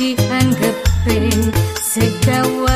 Siti anggepin sedawa